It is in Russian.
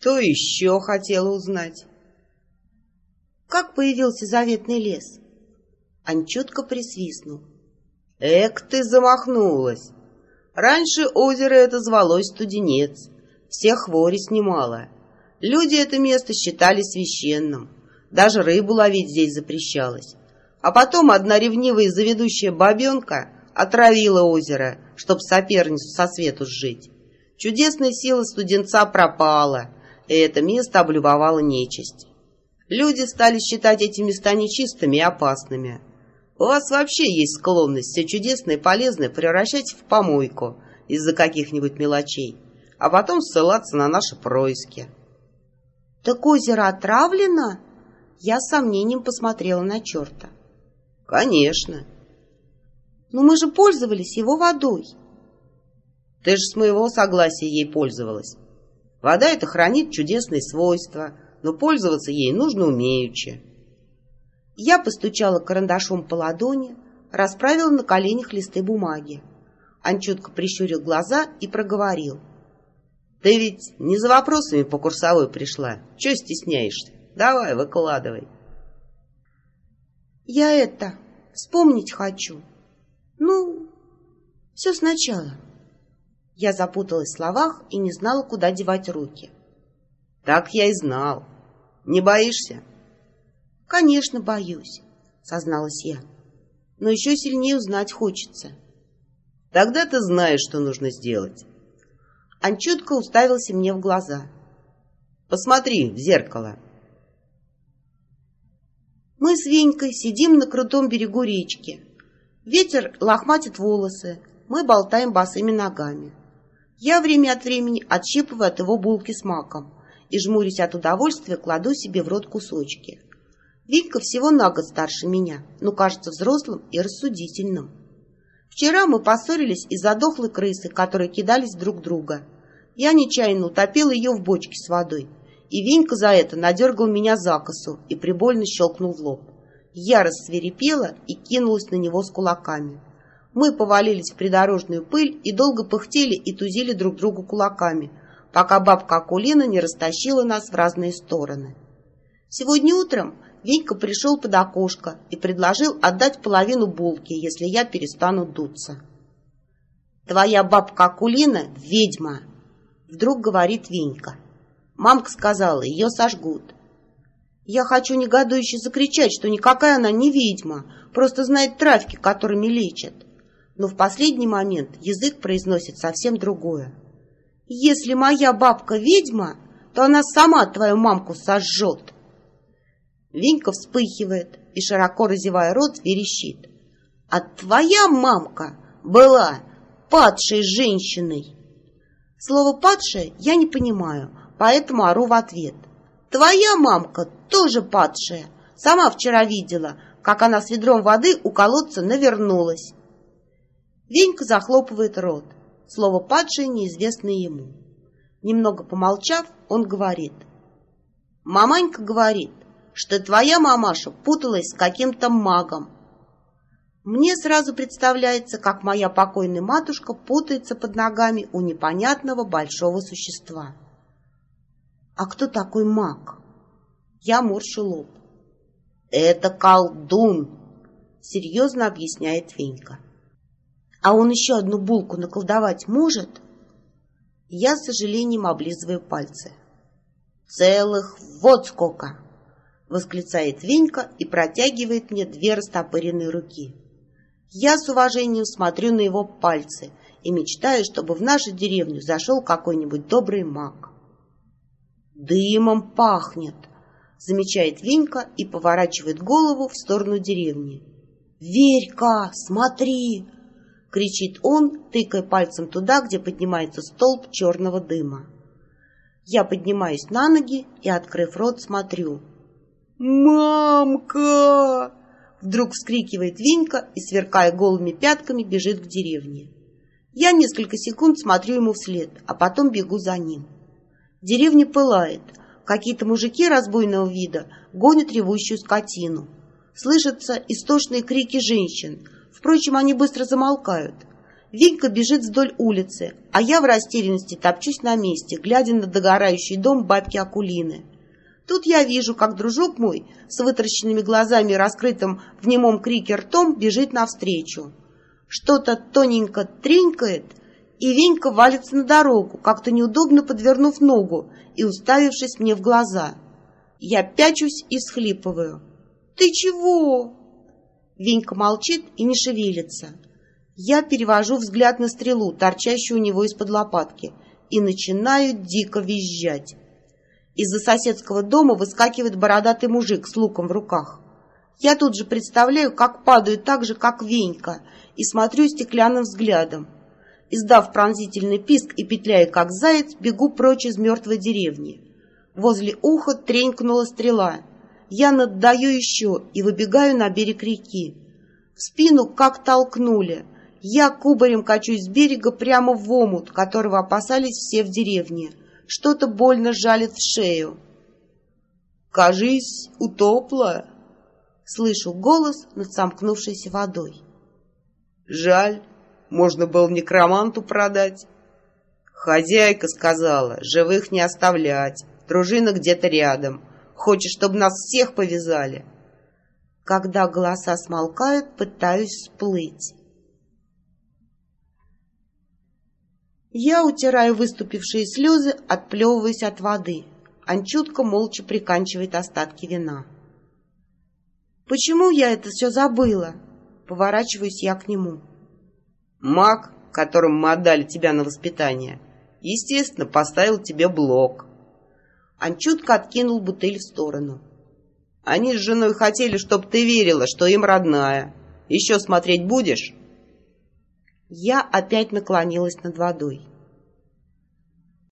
Что еще хотела узнать? Как появился заветный лес? Анчутка присвистнул. Эк, ты замахнулась! Раньше озеро это звалось Студенец, всех хвори снимало. Люди это место считали священным, даже рыбу ловить здесь запрещалось. А потом одна ревнивая заведущая бабенка отравила озеро, чтоб соперницу со свету сжить. Чудесная сила студенца пропала, и это место облюбовала нечисть. Люди стали считать эти места нечистыми и опасными. У вас вообще есть склонность все чудесное и полезное превращать в помойку из-за каких-нибудь мелочей, а потом ссылаться на наши происки. «Так озеро отравлено?» Я с сомнением посмотрела на черта. «Конечно». «Но мы же пользовались его водой». Ты же с моего согласия ей пользовалась. Вода эта хранит чудесные свойства, но пользоваться ей нужно умеючи. Я постучала карандашом по ладони, расправила на коленях листы бумаги. Анчутка прищурил глаза и проговорил. «Ты ведь не за вопросами по курсовой пришла. Чего стесняешься? Давай, выкладывай». «Я это, вспомнить хочу. Ну, все сначала». Я запуталась в словах и не знала, куда девать руки. «Так я и знал. Не боишься?» «Конечно, боюсь», — созналась я. «Но еще сильнее узнать хочется». «Тогда ты знаешь, что нужно сделать». Анчутка уставился мне в глаза. «Посмотри в зеркало». Мы с Венькой сидим на крутом берегу речки. Ветер лохматит волосы, мы болтаем босыми ногами. Я время от времени отщипываю от его булки с маком и, жмурясь от удовольствия, кладу себе в рот кусочки. Витька всего на год старше меня, но кажется взрослым и рассудительным. Вчера мы поссорились из-за дохлой крысы, которые кидались друг друга. Я нечаянно утопил ее в бочке с водой, и Венька за это надергал меня за косу и прибольно щелкнул в лоб. Я рассверепела и кинулась на него с кулаками. Мы повалились в придорожную пыль и долго пыхтели и тузили друг другу кулаками, пока бабка Акулина не растащила нас в разные стороны. Сегодня утром Венька пришел под окошко и предложил отдать половину булки, если я перестану дуться. «Твоя бабка Акулина — ведьма!» — вдруг говорит Венька. Мамка сказала, ее сожгут. Я хочу негодующе закричать, что никакая она не ведьма, просто знает травки, которыми лечат но в последний момент язык произносит совсем другое. «Если моя бабка ведьма, то она сама твою мамку сожжет!» Венька вспыхивает и, широко разевая рот, верещит. «А твоя мамка была падшей женщиной!» Слово «падшая» я не понимаю, поэтому ору в ответ. «Твоя мамка тоже падшая. Сама вчера видела, как она с ведром воды у колодца навернулась. Венька захлопывает рот. Слово «падшее» неизвестно ему. Немного помолчав, он говорит. «Маманька говорит, что твоя мамаша путалась с каким-то магом. Мне сразу представляется, как моя покойная матушка путается под ногами у непонятного большого существа. А кто такой маг? Я морщу лоб. Это колдун, серьезно объясняет Венька. А он еще одну булку наколдовать может? Я с сожалением облизываю пальцы. Целых вот сколько! Восклицает Венька и протягивает мне две растопыренные руки. Я с уважением смотрю на его пальцы и мечтаю, чтобы в нашу деревню зашел какой-нибудь добрый маг. «Дымом пахнет!» — замечает Венька и поворачивает голову в сторону деревни. «Верька, смотри!» — кричит он, тыкая пальцем туда, где поднимается столб черного дыма. Я поднимаюсь на ноги и, открыв рот, смотрю. «Мамка!» Вдруг вскрикивает Винька и, сверкая голыми пятками, бежит к деревне. Я несколько секунд смотрю ему вслед, а потом бегу за ним. Деревня пылает. Какие-то мужики разбойного вида гонят ревущую скотину. Слышатся истошные крики женщин — Впрочем, они быстро замолкают. Венька бежит вдоль улицы, а я в растерянности топчусь на месте, глядя на догорающий дом бабки Акулины. Тут я вижу, как дружок мой с вытаращенными глазами и раскрытым в немом крике ртом бежит навстречу. Что-то тоненько тренькает, и Венька валится на дорогу, как-то неудобно подвернув ногу и уставившись мне в глаза. Я пячусь и всхлипываю. «Ты чего?» Венька молчит и не шевелится. Я перевожу взгляд на стрелу, торчащую у него из-под лопатки, и начинаю дико визжать. Из-за соседского дома выскакивает бородатый мужик с луком в руках. Я тут же представляю, как падаю так же, как Венька, и смотрю стеклянным взглядом. Издав пронзительный писк и петляя, как заяц, бегу прочь из мертвой деревни. Возле уха тренькнула стрела. Я наддаю еще и выбегаю на берег реки. В спину как толкнули — я кубарем качусь с берега прямо в омут, которого опасались все в деревне. Что-то больно жалит в шею. «Кажись, утопла!» Слышу голос над сомкнувшейся водой. «Жаль, можно было некроманту продать». Хозяйка сказала, живых не оставлять, дружина где-то рядом. Хочешь, чтобы нас всех повязали? Когда голоса смолкают, пытаюсь всплыть. Я утираю выступившие слезы, отплевываясь от воды. Анчутка молча приканчивает остатки вина. «Почему я это все забыла?» Поворачиваюсь я к нему. «Маг, которому мы отдали тебя на воспитание, естественно, поставил тебе блок». Анчутка откинул бутыль в сторону. «Они с женой хотели, чтобы ты верила, что им родная. Еще смотреть будешь?» Я опять наклонилась над водой.